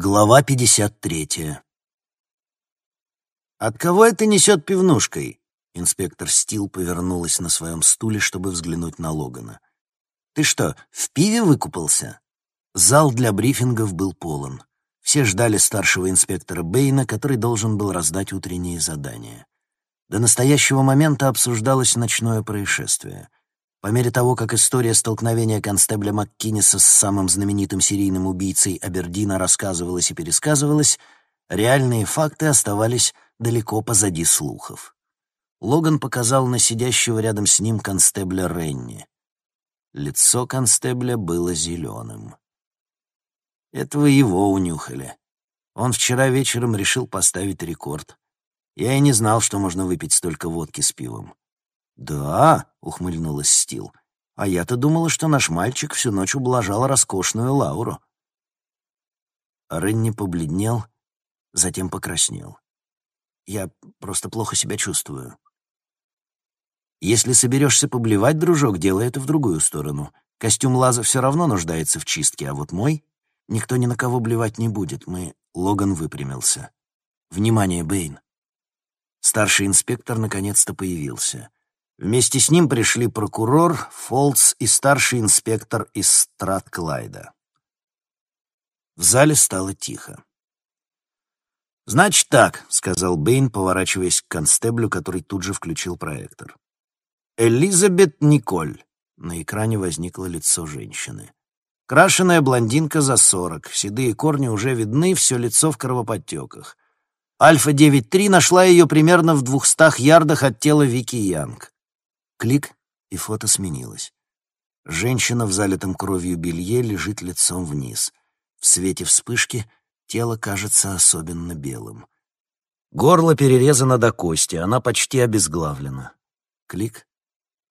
Глава 53. «От кого это несет пивнушкой?» Инспектор Стил повернулась на своем стуле, чтобы взглянуть на Логана. «Ты что, в пиве выкупался?» Зал для брифингов был полон. Все ждали старшего инспектора Бэйна, который должен был раздать утренние задания. До настоящего момента обсуждалось ночное происшествие. По мере того, как история столкновения констебля МакКинниса с самым знаменитым серийным убийцей Абердина рассказывалась и пересказывалась, реальные факты оставались далеко позади слухов. Логан показал на сидящего рядом с ним констебля Ренни. Лицо констебля было зеленым. Этого его унюхали. Он вчера вечером решил поставить рекорд. Я и не знал, что можно выпить столько водки с пивом. «Да», — ухмыльнулась Стил, — «а я-то думала, что наш мальчик всю ночь ублажал роскошную Лауру». Ренни побледнел, затем покраснел. «Я просто плохо себя чувствую». «Если соберешься поблевать, дружок, делай это в другую сторону. Костюм Лаза все равно нуждается в чистке, а вот мой... Никто ни на кого блевать не будет. Мы...» Логан выпрямился. «Внимание, Бэйн!» Старший инспектор наконец-то появился. Вместе с ним пришли прокурор, Фолтс и старший инспектор из Стратклайда. В зале стало тихо. «Значит так», — сказал Бэйн, поворачиваясь к констеблю, который тут же включил проектор. «Элизабет Николь». На экране возникло лицо женщины. Крашеная блондинка за сорок, седые корни уже видны, все лицо в кровоподтеках. Альфа-9-3 нашла ее примерно в двухстах ярдах от тела Вики Янг. Клик, и фото сменилось. Женщина в залитом кровью белье лежит лицом вниз. В свете вспышки тело кажется особенно белым. Горло перерезано до кости, она почти обезглавлена. Клик.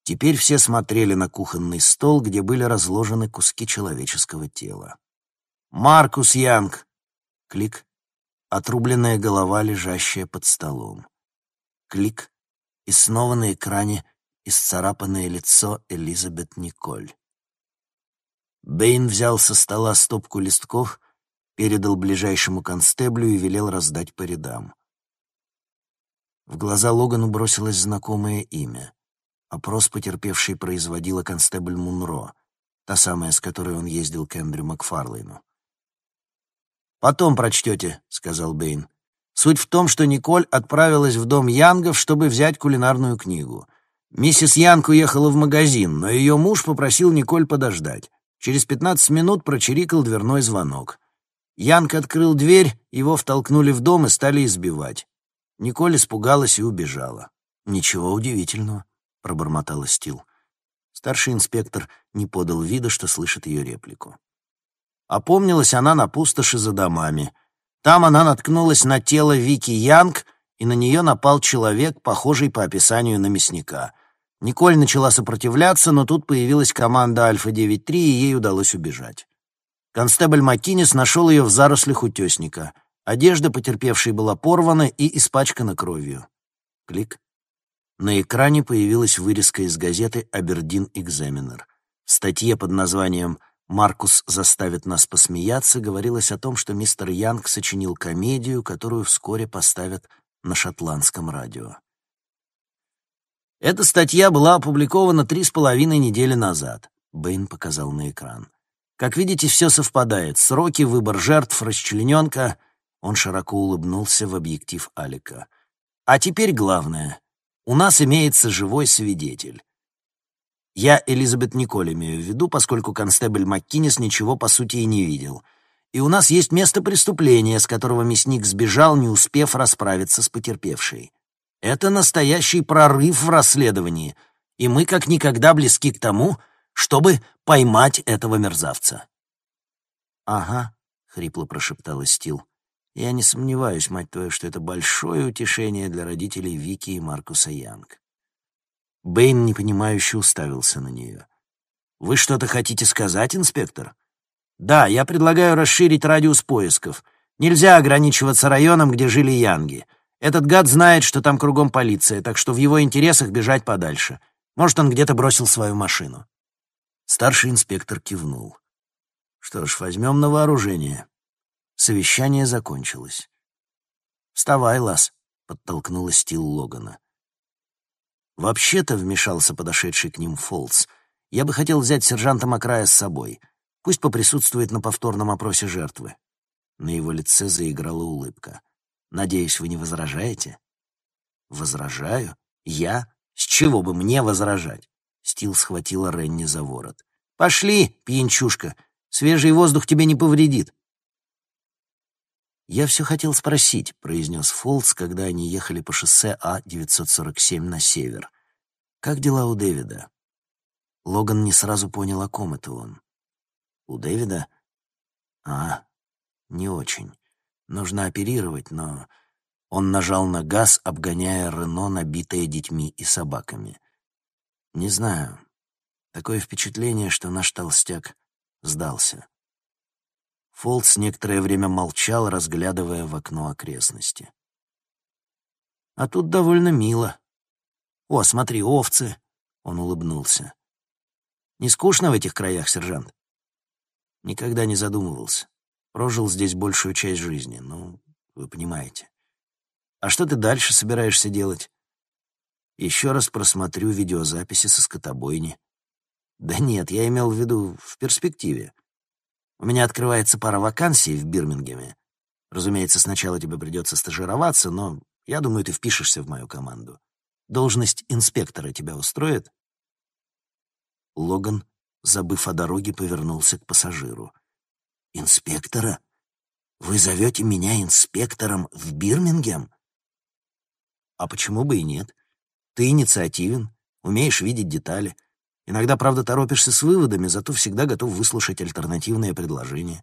Теперь все смотрели на кухонный стол, где были разложены куски человеческого тела. «Маркус Янг!» Клик. Отрубленная голова, лежащая под столом. Клик. И снова на экране исцарапанное лицо Элизабет Николь. Бэйн взял со стола стопку листков, передал ближайшему констеблю и велел раздать по рядам. В глаза Логану бросилось знакомое имя. Опрос потерпевший производила констебль Мунро, та самая, с которой он ездил к Эндрю Макфарлейну. «Потом прочтете», — сказал Бэйн. «Суть в том, что Николь отправилась в дом Янгов, чтобы взять кулинарную книгу. Миссис Янг уехала в магазин, но ее муж попросил Николь подождать. Через пятнадцать минут прочирикал дверной звонок. Янг открыл дверь, его втолкнули в дом и стали избивать. Николь испугалась и убежала. «Ничего удивительного», — пробормотала Стил. Старший инспектор не подал вида, что слышит ее реплику. Опомнилась она на пустоши за домами. Там она наткнулась на тело Вики Янг — и на нее напал человек, похожий по описанию на мясника. Николь начала сопротивляться, но тут появилась команда Альфа-9-3, и ей удалось убежать. Констебль Маккинес нашел ее в зарослях утесника. Одежда потерпевшей была порвана и испачкана кровью. Клик. На экране появилась вырезка из газеты «Абердин Экзаменер». В статье под названием «Маркус заставит нас посмеяться» говорилось о том, что мистер Янг сочинил комедию, которую вскоре поставят на шотландском радио. Эта статья была опубликована три с половиной недели назад. Бэйн показал на экран. Как видите, все совпадает. Сроки, выбор жертв, расчлененка. Он широко улыбнулся в объектив Алика. А теперь главное. У нас имеется живой свидетель. Я Элизабет Николь имею в виду, поскольку констебль МакКиннис ничего по сути и не видел — и у нас есть место преступления, с которого мясник сбежал, не успев расправиться с потерпевшей. Это настоящий прорыв в расследовании, и мы как никогда близки к тому, чтобы поймать этого мерзавца». «Ага», — хрипло прошептала Стил. «Я не сомневаюсь, мать твою, что это большое утешение для родителей Вики и Маркуса Янг». Бэйн непонимающе уставился на нее. «Вы что-то хотите сказать, инспектор?» Да, я предлагаю расширить радиус поисков. Нельзя ограничиваться районом, где жили янги. Этот гад знает, что там кругом полиция, так что в его интересах бежать подальше. Может, он где-то бросил свою машину. Старший инспектор кивнул. Что ж, возьмем на вооружение. Совещание закончилось. «Вставай, Лас», — подтолкнула Стил Логана. «Вообще-то», — вмешался подошедший к ним Фолс, — «я бы хотел взять сержанта Макрая с собой. Пусть поприсутствует на повторном опросе жертвы». На его лице заиграла улыбка. «Надеюсь, вы не возражаете?» «Возражаю? Я? С чего бы мне возражать?» Стил схватила Ренни за ворот. «Пошли, пьянчушка! Свежий воздух тебе не повредит!» «Я все хотел спросить», — произнес Фолтс, когда они ехали по шоссе А-947 на север. «Как дела у Дэвида?» Логан не сразу понял, о ком это он. «У Дэвида?» «А, не очень. Нужно оперировать, но...» Он нажал на газ, обгоняя Рено, набитое детьми и собаками. «Не знаю. Такое впечатление, что наш толстяк сдался». Фолтс некоторое время молчал, разглядывая в окно окрестности. «А тут довольно мило. О, смотри, овцы!» — он улыбнулся. «Не скучно в этих краях, сержант?» Никогда не задумывался. Прожил здесь большую часть жизни, ну, вы понимаете. А что ты дальше собираешься делать? Еще раз просмотрю видеозаписи со скотобойни. Да нет, я имел в виду в перспективе. У меня открывается пара вакансий в Бирмингеме. Разумеется, сначала тебе придется стажироваться, но я думаю, ты впишешься в мою команду. Должность инспектора тебя устроит?» Логан, забыв о дороге, повернулся к пассажиру. «Инспектора? Вы зовете меня инспектором в Бирмингем?» «А почему бы и нет? Ты инициативен, умеешь видеть детали». Иногда, правда, торопишься с выводами, зато всегда готов выслушать альтернативные предложения.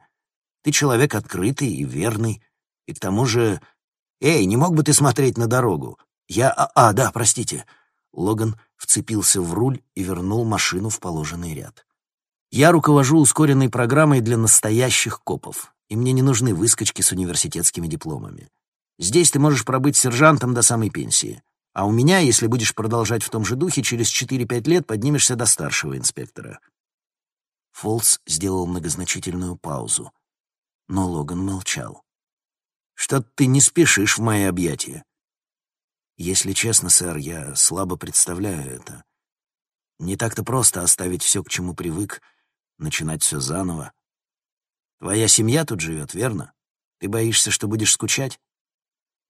Ты человек открытый и верный. И к тому же... Эй, не мог бы ты смотреть на дорогу? Я... А, а да, простите. Логан вцепился в руль и вернул машину в положенный ряд. Я руковожу ускоренной программой для настоящих копов, и мне не нужны выскочки с университетскими дипломами. Здесь ты можешь пробыть сержантом до самой пенсии. А у меня, если будешь продолжать в том же духе, через 4-5 лет поднимешься до старшего инспектора». Фолс сделал многозначительную паузу. Но Логан молчал. «Что-то ты не спешишь в мои объятия». «Если честно, сэр, я слабо представляю это. Не так-то просто оставить все, к чему привык, начинать все заново. Твоя семья тут живет, верно? Ты боишься, что будешь скучать?»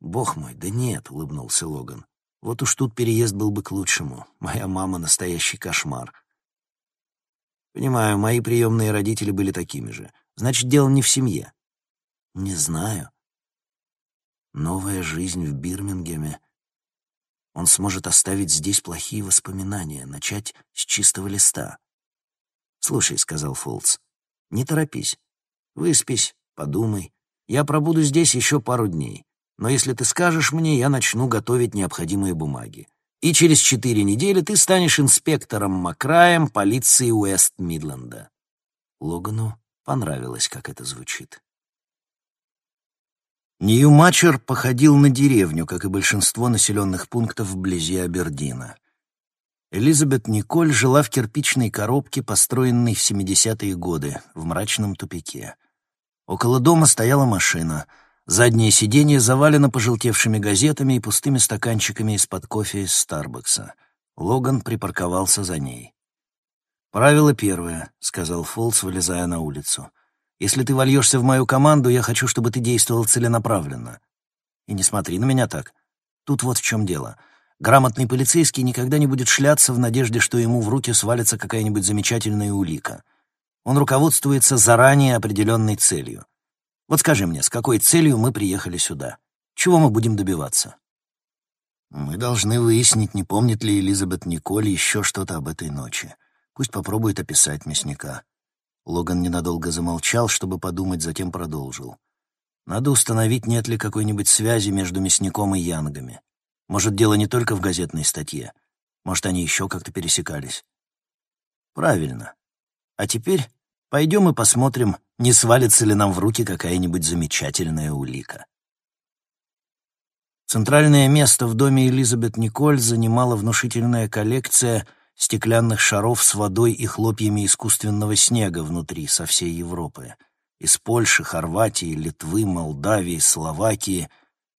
«Бог мой, да нет», — улыбнулся Логан. Вот уж тут переезд был бы к лучшему. Моя мама — настоящий кошмар. Понимаю, мои приемные родители были такими же. Значит, дело не в семье. Не знаю. Новая жизнь в Бирмингеме. Он сможет оставить здесь плохие воспоминания, начать с чистого листа. «Слушай», — сказал Фолтс, — «не торопись. Выспись, подумай. Я пробуду здесь еще пару дней. Но если ты скажешь мне, я начну готовить необходимые бумаги. И через четыре недели ты станешь инспектором Макраем полиции Уэст-Мидленда». Логану понравилось, как это звучит. Нью-Мачер походил на деревню, как и большинство населенных пунктов вблизи Абердина. Элизабет Николь жила в кирпичной коробке, построенной в 70-е годы, в мрачном тупике. Около дома стояла машина — Заднее сиденье завалено пожелтевшими газетами и пустыми стаканчиками из-под кофе из Старбакса. Логан припарковался за ней. «Правило первое», — сказал Фолс, вылезая на улицу. «Если ты вольешься в мою команду, я хочу, чтобы ты действовал целенаправленно. И не смотри на меня так. Тут вот в чем дело. Грамотный полицейский никогда не будет шляться в надежде, что ему в руки свалится какая-нибудь замечательная улика. Он руководствуется заранее определенной целью. Вот скажи мне, с какой целью мы приехали сюда? Чего мы будем добиваться?» «Мы должны выяснить, не помнит ли Элизабет Николь еще что-то об этой ночи. Пусть попробует описать мясника». Логан ненадолго замолчал, чтобы подумать, затем продолжил. «Надо установить, нет ли какой-нибудь связи между мясником и янгами. Может, дело не только в газетной статье. Может, они еще как-то пересекались». «Правильно. А теперь Пойдем и посмотрим, не свалится ли нам в руки какая-нибудь замечательная улика. Центральное место в доме Элизабет Николь занимала внушительная коллекция стеклянных шаров с водой и хлопьями искусственного снега внутри со всей Европы. из Польши, Хорватии, Литвы, Молдавии, Словакии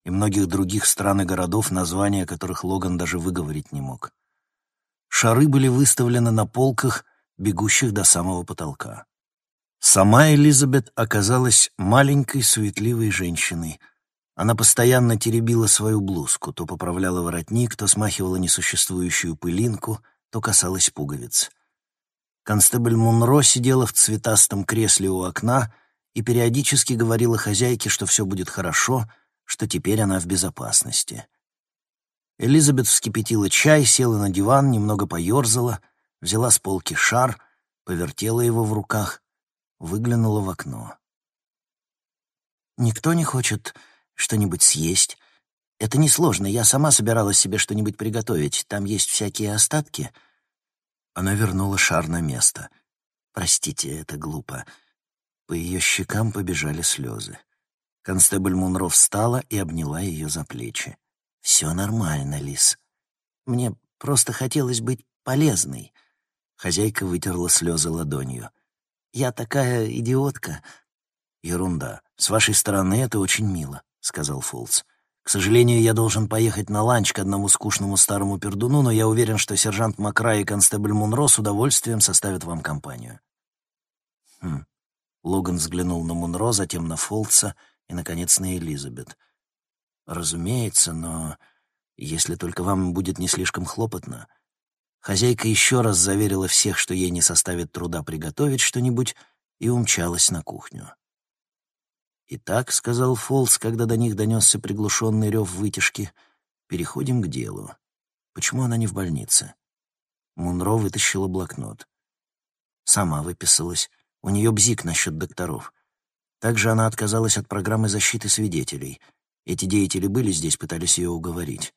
и многих других стран и городов, названия которых Логан даже выговорить не мог. Шары были выставлены на полках, бегущих до самого потолка. Сама Элизабет оказалась маленькой суетливой женщиной. Она постоянно теребила свою блузку, то поправляла воротник, то смахивала несуществующую пылинку, то касалась пуговиц. Констебль Мунро сидела в цветастом кресле у окна и периодически говорила хозяйке, что все будет хорошо, что теперь она в безопасности. Элизабет вскипятила чай, села на диван, немного поерзала, взяла с полки шар, повертела его в руках, выглянула в окно. «Никто не хочет что-нибудь съесть. Это несложно, я сама собиралась себе что-нибудь приготовить. Там есть всякие остатки». Она вернула шар на место. «Простите, это глупо». По ее щекам побежали слезы. Констебль Мунро встала и обняла ее за плечи. «Все нормально, Лис. Мне просто хотелось быть полезной». Хозяйка вытерла слезы ладонью. «Я такая идиотка». «Ерунда. С вашей стороны это очень мило», — сказал Фолс. «К сожалению, я должен поехать на ланч к одному скучному старому пердуну, но я уверен, что сержант Макра и констебль Мунро с удовольствием составят вам компанию». «Хм». Логан взглянул на Мунро, затем на Фолтса и, наконец, на Элизабет. «Разумеется, но если только вам будет не слишком хлопотно». Хозяйка еще раз заверила всех, что ей не составит труда приготовить что-нибудь, и умчалась на кухню. «Итак», — сказал Фолс, когда до них донесся приглушенный рев вытяжки, — «переходим к делу. Почему она не в больнице?» Мунро вытащила блокнот. Сама выписалась. У нее бзик насчет докторов. Также она отказалась от программы защиты свидетелей — эти деятели были здесь, пытались ее уговорить.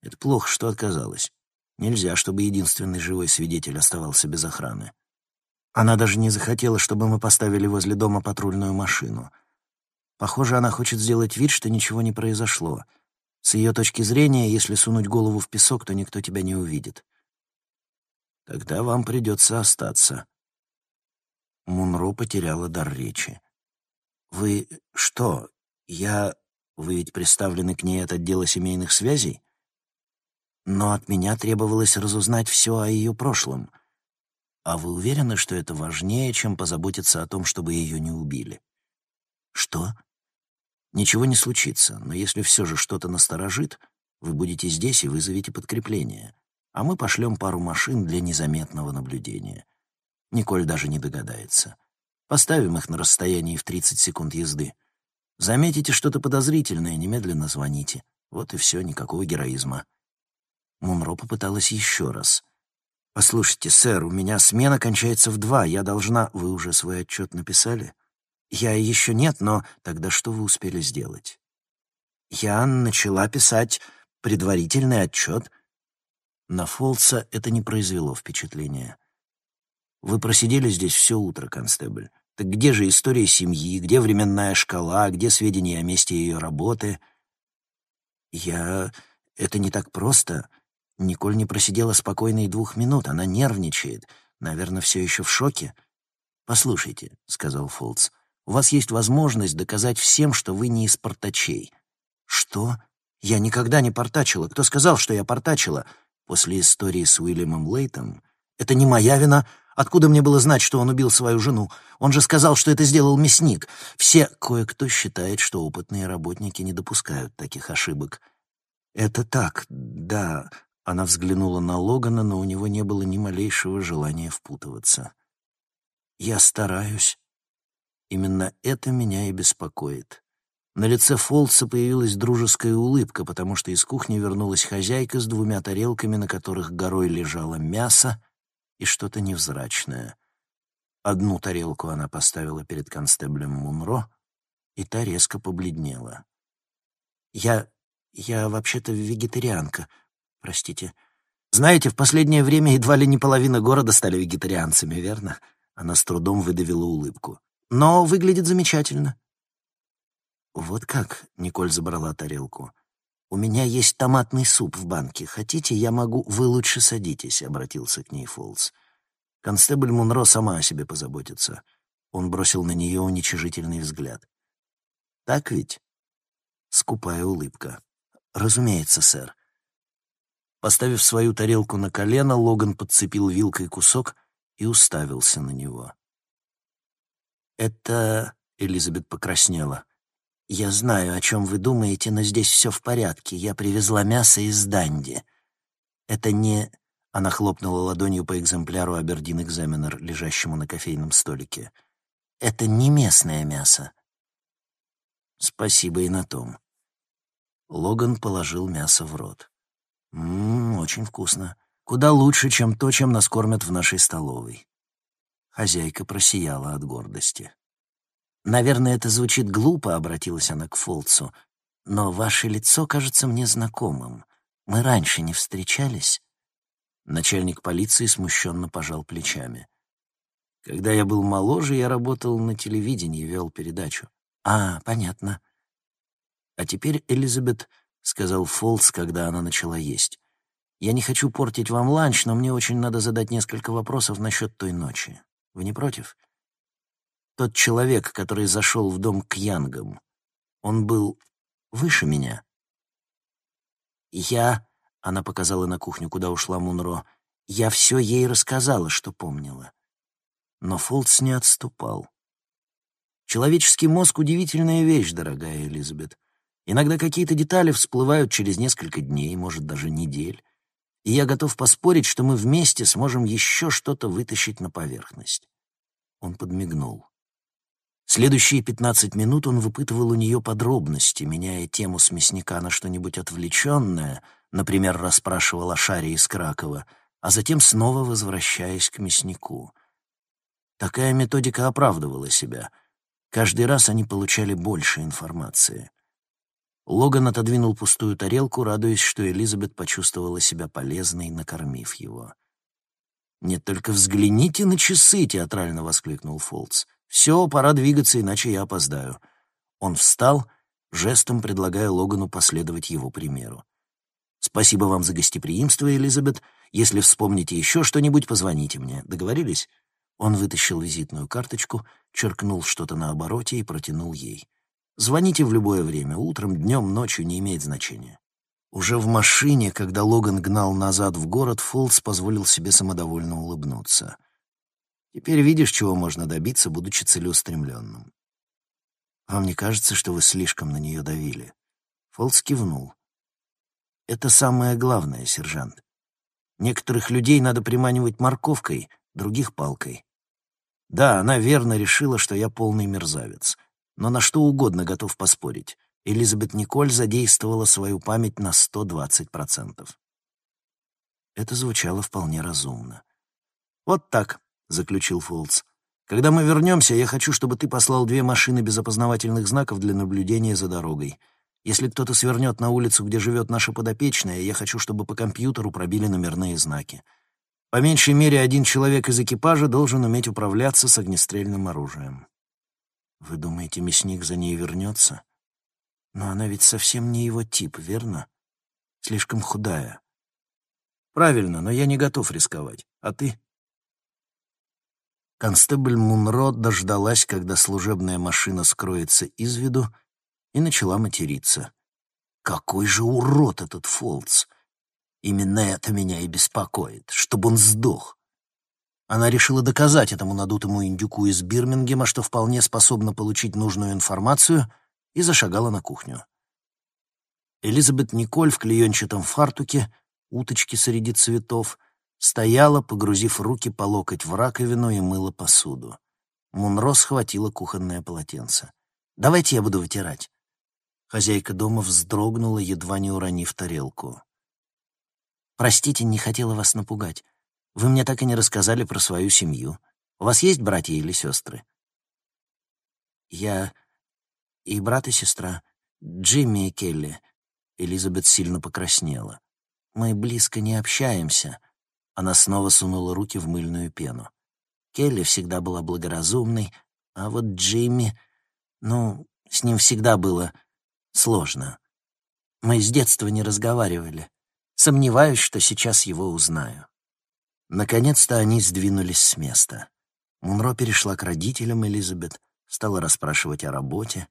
Это плохо, что отказалась. Нельзя, чтобы единственный живой свидетель оставался без охраны. Она даже не захотела, чтобы мы поставили возле дома патрульную машину. Похоже, она хочет сделать вид, что ничего не произошло. С ее точки зрения, если сунуть голову в песок, то никто тебя не увидит. Тогда вам придется остаться. Мунро потеряла дар речи. «Вы что? Я...» Вы ведь представлены к ней от отдела семейных связей? Но от меня требовалось разузнать все о ее прошлом. А вы уверены, что это важнее, чем позаботиться о том, чтобы ее не убили? Что? Ничего не случится, но если все же что-то насторожит, вы будете здесь и вызовете подкрепление, а мы пошлем пару машин для незаметного наблюдения. Николь даже не догадается. Поставим их на расстоянии в 30 секунд езды. Заметите что-то подозрительное, немедленно звоните. Вот и все, никакого героизма. Мунро попыталась еще раз. «Послушайте, сэр, у меня смена кончается в два. Я должна...» «Вы уже свой отчет написали?» «Я еще нет, но тогда что вы успели сделать?» «Я начала писать предварительный отчет». На Фолса это не произвело впечатления. «Вы просидели здесь все утро, констебль. Так где же история семьи, где временная шкала, где сведения о месте ее работы? Я... Это не так просто. Николь не просидела спокойно и двух минут, она нервничает. Наверное, все еще в шоке. «Послушайте», — сказал Фолтс, — «у вас есть возможность доказать всем, что вы не из портачей». «Что? Я никогда не портачила. Кто сказал, что я портачила?» После истории с Уильямом Лейтом «Это не моя вина, Откуда мне было знать, что он убил свою жену? Он же сказал, что это сделал мясник. Все кое-кто считает, что опытные работники не допускают таких ошибок. Это так, да. Она взглянула на Логана, но у него не было ни малейшего желания впутываться. Я стараюсь. Именно это меня и беспокоит. На лице Фолтса появилась дружеская улыбка, потому что из кухни вернулась хозяйка с двумя тарелками, на которых горой лежало мясо, и что-то невзрачное. Одну тарелку она поставила перед констеблем Мунро, и та резко побледнела. «Я... я вообще-то вегетарианка. Простите. Знаете, в последнее время едва ли не половина города стали вегетарианцами, верно?» Она с трудом выдавила улыбку. «Но выглядит замечательно». «Вот как?» — Николь забрала тарелку. «У меня есть томатный суп в банке. Хотите, я могу...» «Вы лучше садитесь», — обратился к ней Фолс. «Констебль Мунро сама о себе позаботится. Он бросил на нее уничижительный взгляд. «Так ведь?» Скупая улыбка. «Разумеется, сэр». Поставив свою тарелку на колено, Логан подцепил вилкой кусок и уставился на него. «Это...» — Элизабет покраснела. «Я знаю, о чем вы думаете, но здесь все в порядке. Я привезла мясо из Данди. Это не...» Она хлопнула ладонью по экземпляру Абердин-экзаменер, лежащему на кофейном столике. «Это не местное мясо». «Спасибо и на том». Логан положил мясо в рот. «Ммм, очень вкусно. Куда лучше, чем то, чем нас кормят в нашей столовой». Хозяйка просияла от гордости. «Наверное, это звучит глупо», — обратилась она к Фолцу, «но ваше лицо кажется мне знакомым. Мы раньше не встречались?» Начальник полиции смущенно пожал плечами. Когда я был моложе, я работал на телевидении, вел передачу. А, понятно. А теперь, Элизабет, — сказал Фолс, когда она начала есть, — я не хочу портить вам ланч, но мне очень надо задать несколько вопросов насчет той ночи. Вы не против? Тот человек, который зашел в дом к Янгам, он был выше меня. Я она показала на кухню, куда ушла Мунро. Я все ей рассказала, что помнила. Но Фолтс не отступал. Человеческий мозг — удивительная вещь, дорогая Элизабет. Иногда какие-то детали всплывают через несколько дней, может, даже недель. И я готов поспорить, что мы вместе сможем еще что-то вытащить на поверхность. Он подмигнул. Следующие пятнадцать минут он выпытывал у нее подробности, меняя тему с мясника на что-нибудь отвлеченное — например, расспрашивал о шаре из Кракова, а затем снова возвращаясь к мяснику. Такая методика оправдывала себя. Каждый раз они получали больше информации. Логан отодвинул пустую тарелку, радуясь, что Элизабет почувствовала себя полезной, накормив его. «Нет, только взгляните на часы!» — театрально воскликнул Фолтс. «Все, пора двигаться, иначе я опоздаю». Он встал, жестом предлагая Логану последовать его примеру. Спасибо вам за гостеприимство, Элизабет. Если вспомните еще что-нибудь, позвоните мне. Договорились?» Он вытащил визитную карточку, черкнул что-то на обороте и протянул ей. «Звоните в любое время, утром, днем, ночью, не имеет значения». Уже в машине, когда Логан гнал назад в город, Фолдс позволил себе самодовольно улыбнуться. «Теперь видишь, чего можно добиться, будучи целеустремленным. Вам не кажется, что вы слишком на нее давили?» Фолдс кивнул. Это самое главное, сержант. Некоторых людей надо приманивать морковкой, других — палкой. Да, она верно решила, что я полный мерзавец. Но на что угодно готов поспорить. Элизабет Николь задействовала свою память на 120%. Это звучало вполне разумно. «Вот так», — заключил Фолтс. «Когда мы вернемся, я хочу, чтобы ты послал две машины без опознавательных знаков для наблюдения за дорогой. Если кто-то свернет на улицу, где живет наша подопечная, я хочу, чтобы по компьютеру пробили номерные знаки. По меньшей мере, один человек из экипажа должен уметь управляться с огнестрельным оружием. Вы думаете, мясник за ней вернется? Но она ведь совсем не его тип, верно? Слишком худая. Правильно, но я не готов рисковать. А ты? Констебль Мунро дождалась, когда служебная машина скроется из виду, и начала материться. «Какой же урод этот Фолтс! Именно это меня и беспокоит, чтобы он сдох!» Она решила доказать этому надутому индюку из Бирмингема, что вполне способна получить нужную информацию, и зашагала на кухню. Элизабет Николь в клеенчатом фартуке, уточки среди цветов, стояла, погрузив руки по локоть в раковину и мыла посуду. Мунро схватила кухонное полотенце. «Давайте я буду вытирать». Хозяйка дома вздрогнула, едва не уронив тарелку. «Простите, не хотела вас напугать. Вы мне так и не рассказали про свою семью. У вас есть братья или сестры?» «Я и брат, и сестра. Джимми и Келли». Элизабет сильно покраснела. «Мы близко не общаемся». Она снова сунула руки в мыльную пену. Келли всегда была благоразумной, а вот Джимми... Ну, с ним всегда было Сложно. Мы с детства не разговаривали. Сомневаюсь, что сейчас его узнаю. Наконец-то они сдвинулись с места. Мунро перешла к родителям Элизабет, стала расспрашивать о работе.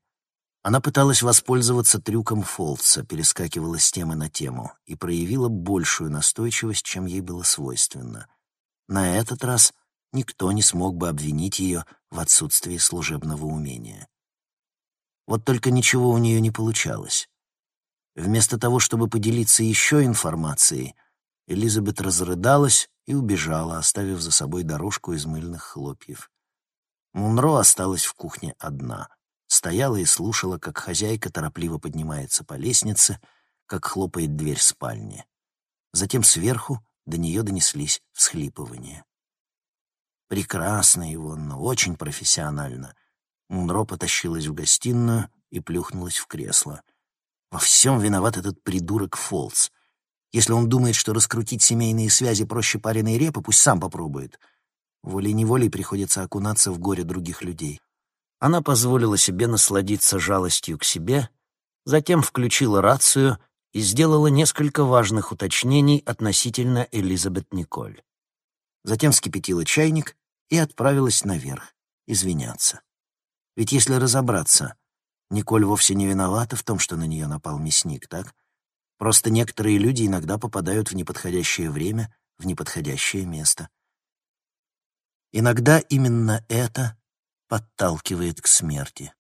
Она пыталась воспользоваться трюком Фолтса, перескакивала с темы на тему и проявила большую настойчивость, чем ей было свойственно. На этот раз никто не смог бы обвинить ее в отсутствии служебного умения. Вот только ничего у нее не получалось. Вместо того, чтобы поделиться еще информацией, Элизабет разрыдалась и убежала, оставив за собой дорожку из мыльных хлопьев. Мунро осталась в кухне одна. Стояла и слушала, как хозяйка торопливо поднимается по лестнице, как хлопает дверь спальни. Затем сверху до нее донеслись всхлипывания. Прекрасно, Ивонна, очень профессионально. Мунро потащилась в гостиную и плюхнулась в кресло. Во всем виноват этот придурок Фолц. Если он думает, что раскрутить семейные связи проще пареной репы, пусть сам попробует. Волей-неволей приходится окунаться в горе других людей. Она позволила себе насладиться жалостью к себе, затем включила рацию и сделала несколько важных уточнений относительно Элизабет Николь. Затем вскипятила чайник и отправилась наверх извиняться. Ведь если разобраться, Николь вовсе не виновата в том, что на нее напал мясник, так? Просто некоторые люди иногда попадают в неподходящее время, в неподходящее место. Иногда именно это подталкивает к смерти.